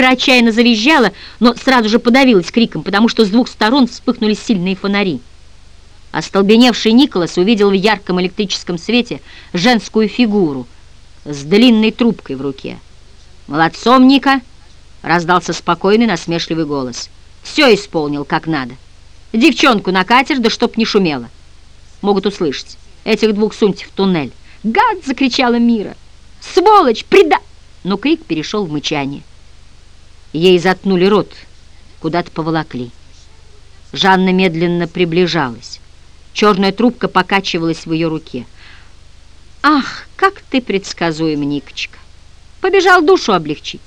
Мира отчаянно завизжала, но сразу же подавилась криком, потому что с двух сторон вспыхнули сильные фонари. Остолбеневший Николас увидел в ярком электрическом свете женскую фигуру с длинной трубкой в руке. «Молодцом, Ника!» — раздался спокойный насмешливый голос. «Все исполнил как надо. Девчонку на катер, да чтоб не шумело. Могут услышать. Этих двух суньте в туннель». «Гад!» — закричала Мира. «Сволочь! Преда...» Но крик перешел в мычание. Ей заткнули рот, куда-то поволокли. Жанна медленно приближалась. Черная трубка покачивалась в ее руке. «Ах, как ты предсказуем, Никочка! Побежал душу облегчить.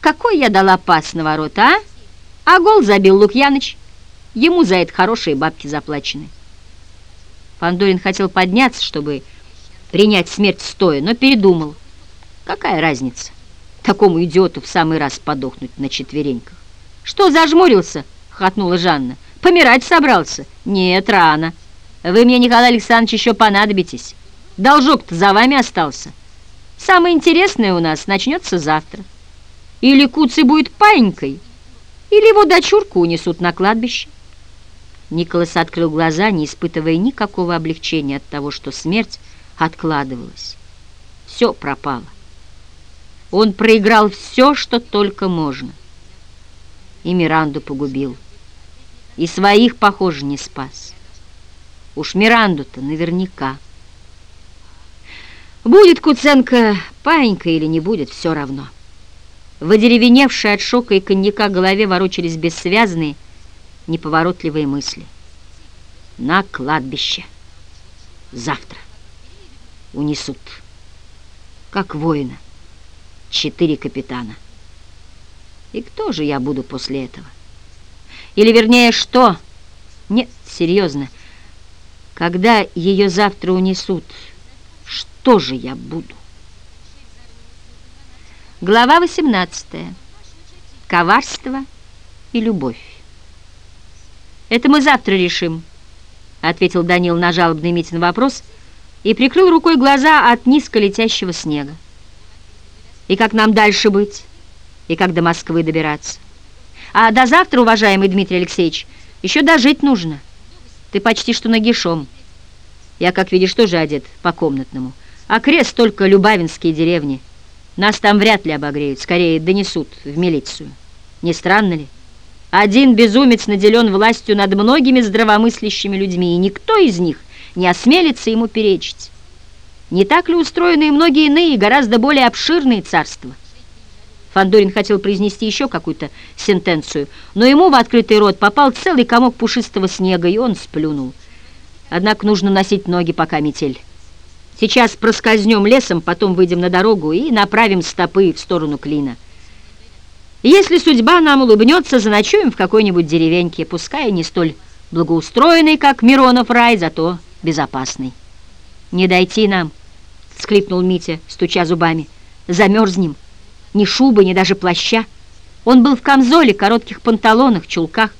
Какой я дала пас на ворота, а? А гол забил Лукьяныч. Ему за это хорошие бабки заплачены». Пандорин хотел подняться, чтобы принять смерть стоя, но передумал. Какая разница? Такому идиоту в самый раз подохнуть на четвереньках. «Что зажмурился?» — хохотнула Жанна. «Помирать собрался?» «Нет, рано. Вы мне, Николай Александрович, еще понадобитесь. Должок-то за вами остался. Самое интересное у нас начнется завтра. Или Куцый будет паинькой, или его дочурку унесут на кладбище». Николас открыл глаза, не испытывая никакого облегчения от того, что смерть откладывалась. Все пропало. Он проиграл все, что только можно. И Миранду погубил. И своих, похоже, не спас. Уж Миранду-то наверняка. Будет Куценко паинька или не будет, все равно. В одеревеневшей от шока и коньяка голове ворочались бессвязные, неповоротливые мысли. На кладбище. Завтра. Унесут. Как воина четыре капитана. И кто же я буду после этого? Или, вернее, что? Нет, серьезно. Когда ее завтра унесут, что же я буду? Глава 18. Коварство и любовь. «Это мы завтра решим», — ответил Данил на жалобный Митин вопрос и прикрыл рукой глаза от низко летящего снега. И как нам дальше быть? И как до Москвы добираться? А до завтра, уважаемый Дмитрий Алексеевич, еще дожить нужно. Ты почти что нагишом. Я, как видишь, тоже одет по-комнатному. А крест только любавинские деревни. Нас там вряд ли обогреют, скорее донесут в милицию. Не странно ли? Один безумец наделен властью над многими здравомыслящими людьми, и никто из них не осмелится ему перечить. Не так ли устроены и многие иные, гораздо более обширные царства? Фандорин хотел произнести еще какую-то сентенцию, но ему в открытый рот попал целый комок пушистого снега, и он сплюнул. Однако нужно носить ноги, пока метель. Сейчас проскользнем лесом, потом выйдем на дорогу и направим стопы в сторону клина. Если судьба нам улыбнется, заночуем в какой-нибудь деревеньке, пускай не столь благоустроенный, как Миронов рай, зато безопасный. Не дойти нам, — склипнул Митя, стуча зубами. «Замерзнем. Ни шубы, ни даже плаща. Он был в камзоле, коротких панталонах, чулках.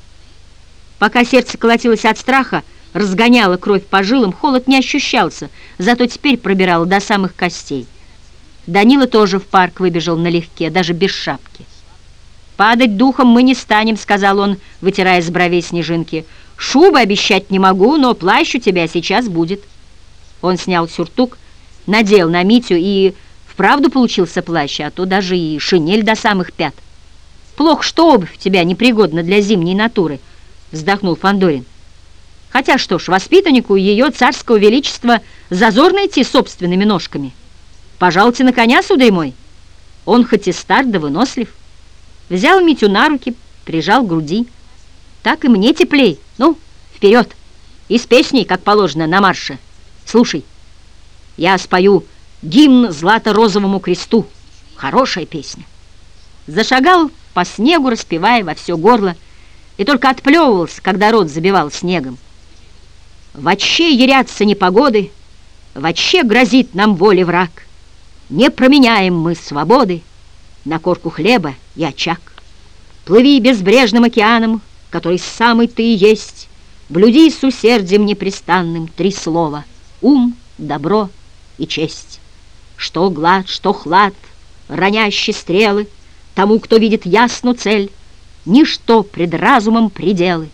Пока сердце колотилось от страха, разгоняло кровь по жилам, холод не ощущался, зато теперь пробирало до самых костей. Данила тоже в парк выбежал налегке, даже без шапки. «Падать духом мы не станем», — сказал он, вытирая с бровей снежинки. «Шубы обещать не могу, но плащ у тебя сейчас будет». Он снял сюртук, надел на Митю и вправду получился плащ, а то даже и шинель до самых пят. Плохо, что обувь тебя непригодна для зимней натуры, вздохнул Фандорин. Хотя что ж, воспитаннику ее царского величества зазорно идти собственными ножками. Пожалуйте на коня, сударь мой. Он хоть и стар, да вынослив. Взял Митю на руки, прижал к груди. Так и мне теплей. Ну, вперед. И с песней, как положено, на марше. Слушай. Я спою гимн Злато-Розовому кресту. Хорошая песня. Зашагал по снегу, распевая во все горло, и только отплевывался, когда рот забивал снегом. Ваще ярятся непогоды, Ваще грозит нам воли враг. Не променяем мы свободы На корку хлеба и очаг. Плыви безбрежным океаном, Который самый ты и есть, Блюди с усердием непрестанным Три слова — ум, добро и честь. Что глад, что хлад, ронящие стрелы, Тому, кто видит ясну цель, Ничто пред разумом пределы.